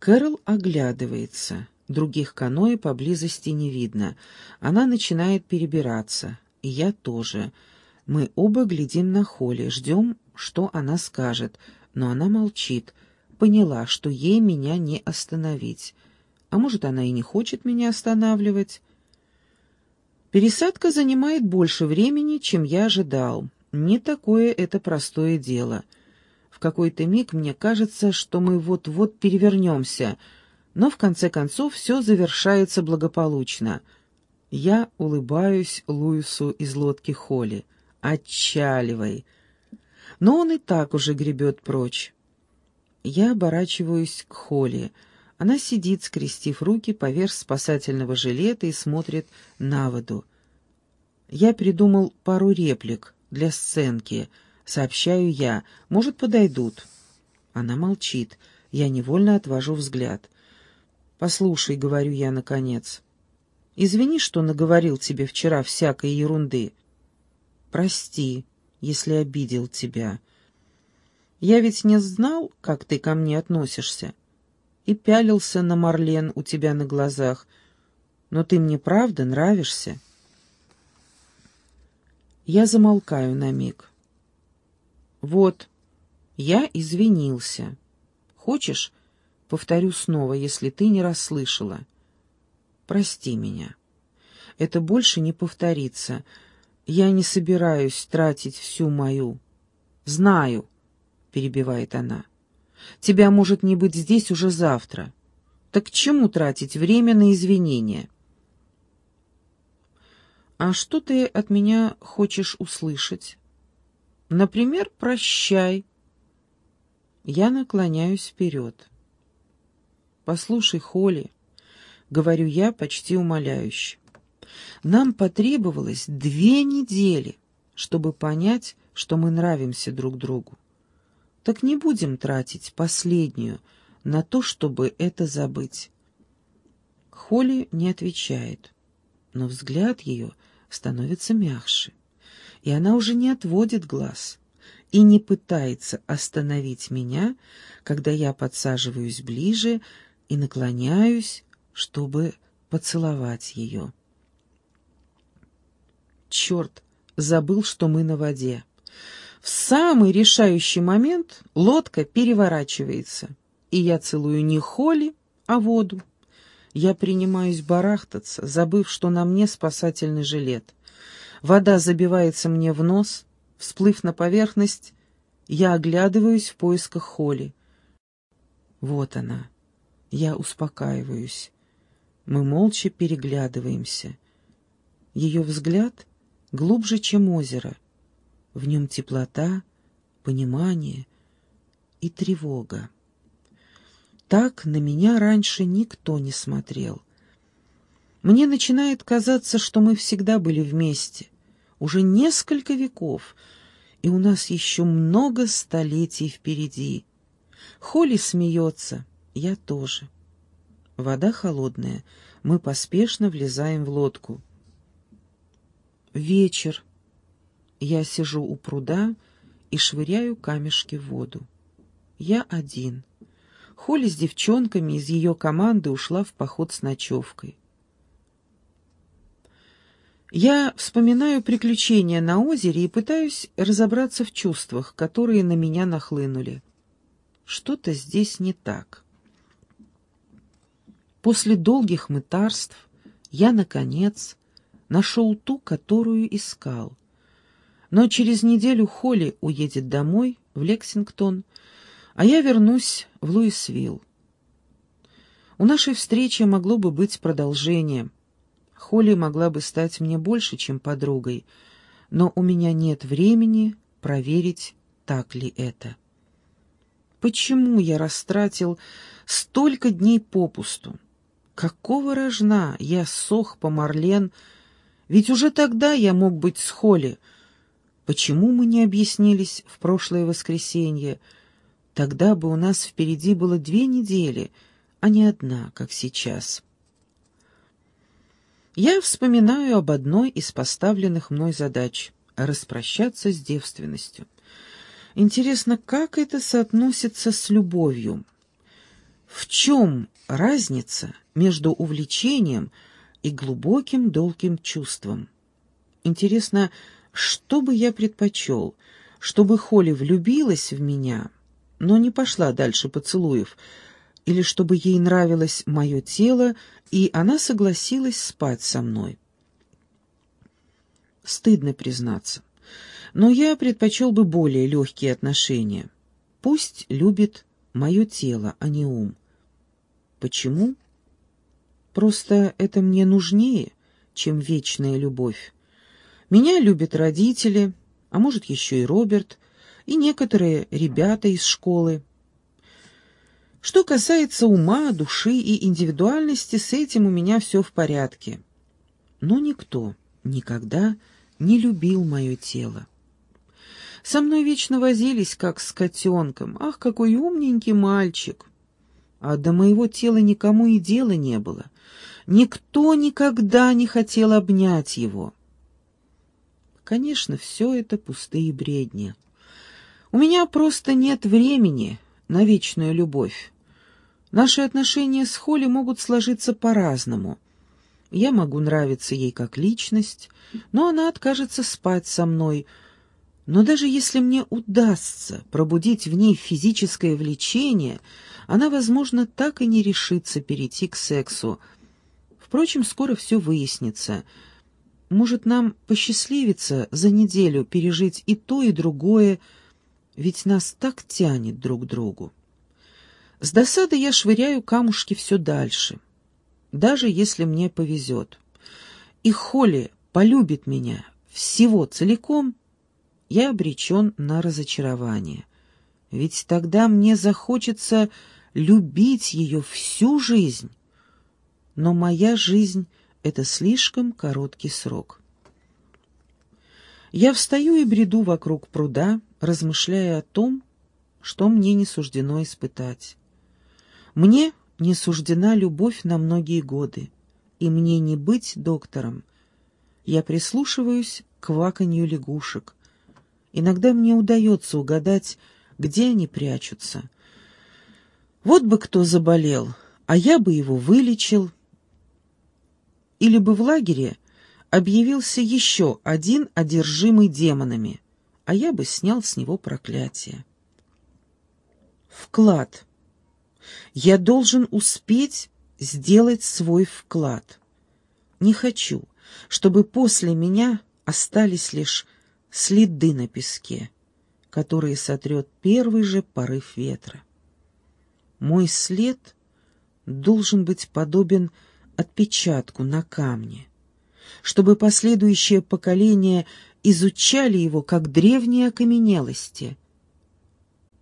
Кэрол оглядывается. Других каноэ поблизости не видно. Она начинает перебираться. И я тоже. Мы оба глядим на Холли, ждем, что она скажет. Но она молчит. Поняла, что ей меня не остановить. А может, она и не хочет меня останавливать. Пересадка занимает больше времени, чем я ожидал. Не такое это простое дело — в какой-то миг мне кажется, что мы вот-вот перевернемся, но в конце концов все завершается благополучно. Я улыбаюсь Луису из лодки Холли. «Отчаливай!» Но он и так уже гребет прочь. Я оборачиваюсь к Холли. Она сидит, скрестив руки поверх спасательного жилета и смотрит на воду. Я придумал пару реплик для сценки — Сообщаю я. Может, подойдут. Она молчит. Я невольно отвожу взгляд. «Послушай», — говорю я наконец. «Извини, что наговорил тебе вчера всякой ерунды. Прости, если обидел тебя. Я ведь не знал, как ты ко мне относишься, и пялился на Марлен у тебя на глазах. Но ты мне правда нравишься?» Я замолкаю на миг. Вот, я извинился. Хочешь, повторю снова, если ты не расслышала. Прости меня. Это больше не повторится. Я не собираюсь тратить всю мою. Знаю, перебивает она. Тебя может не быть здесь уже завтра. Так к чему тратить время на извинения? А что ты от меня хочешь услышать? Например, «прощай». Я наклоняюсь вперед. «Послушай, Холли», — говорю я почти умоляюще, — «нам потребовалось две недели, чтобы понять, что мы нравимся друг другу. Так не будем тратить последнюю на то, чтобы это забыть». Холли не отвечает, но взгляд ее становится мягче и она уже не отводит глаз и не пытается остановить меня, когда я подсаживаюсь ближе и наклоняюсь, чтобы поцеловать ее. Черт, забыл, что мы на воде. В самый решающий момент лодка переворачивается, и я целую не Холли, а воду. Я принимаюсь барахтаться, забыв, что на мне спасательный жилет. Вода забивается мне в нос, всплыв на поверхность, я оглядываюсь в поисках Холли. Вот она. Я успокаиваюсь. Мы молча переглядываемся. Ее взгляд глубже, чем озеро. В нем теплота, понимание и тревога. Так на меня раньше никто не смотрел. Мне начинает казаться, что мы всегда были вместе, уже несколько веков, и у нас еще много столетий впереди. Холли смеется, я тоже. Вода холодная, мы поспешно влезаем в лодку. Вечер. Я сижу у пруда и швыряю камешки в воду. Я один. Холли с девчонками из ее команды ушла в поход с ночевкой. Я вспоминаю приключения на озере и пытаюсь разобраться в чувствах, которые на меня нахлынули. Что-то здесь не так. После долгих мытарств я, наконец, нашел ту, которую искал. Но через неделю Холли уедет домой, в Лексингтон, а я вернусь в Луисвилл. У нашей встречи могло бы быть продолжение — Холли могла бы стать мне больше, чем подругой, но у меня нет времени проверить, так ли это. Почему я растратил столько дней попусту? Какого рожна я сох по Марлен, ведь уже тогда я мог быть с Холли. Почему мы не объяснились в прошлое воскресенье? Тогда бы у нас впереди было две недели, а не одна, как сейчас» я вспоминаю об одной из поставленных мной задач — распрощаться с девственностью. Интересно, как это соотносится с любовью? В чем разница между увлечением и глубоким долгим чувством? Интересно, что бы я предпочел, чтобы Холли влюбилась в меня, но не пошла дальше поцелуев, или чтобы ей нравилось мое тело, и она согласилась спать со мной? Стыдно признаться, но я предпочел бы более легкие отношения. Пусть любит мое тело, а не ум. Почему? Просто это мне нужнее, чем вечная любовь. Меня любят родители, а может еще и Роберт, и некоторые ребята из школы. Что касается ума, души и индивидуальности, с этим у меня все в порядке. Но никто никогда не любил мое тело. Со мной вечно возились, как с котенком. Ах, какой умненький мальчик! А до моего тела никому и дела не было. Никто никогда не хотел обнять его. Конечно, все это пустые бредни. У меня просто нет времени на вечную любовь. Наши отношения с Холли могут сложиться по-разному. Я могу нравиться ей как личность, но она откажется спать со мной. Но даже если мне удастся пробудить в ней физическое влечение, она, возможно, так и не решится перейти к сексу. Впрочем, скоро все выяснится — может, нам посчастливится за неделю пережить и то, и другое, ведь нас так тянет друг к другу. С досады я швыряю камушки все дальше, даже если мне повезет. И Холли полюбит меня всего целиком, я обречен на разочарование. Ведь тогда мне захочется любить ее всю жизнь. Но моя жизнь — это слишком короткий срок. Я встаю и бреду вокруг пруда, размышляя о том, что мне не суждено испытать. Мне не суждена любовь на многие годы, и мне не быть доктором. Я прислушиваюсь к кваканью лягушек. Иногда мне удается угадать, где они прячутся. Вот бы кто заболел, а я бы его вылечил, или бы в лагере объявился еще один одержимый демонами, а я бы снял с него проклятие. Вклад. Я должен успеть сделать свой вклад. Не хочу, чтобы после меня остались лишь следы на песке, которые сотрет первый же порыв ветра. Мой след должен быть подобен отпечатку на камне, чтобы последующие поколения изучали его как древние окаменелости —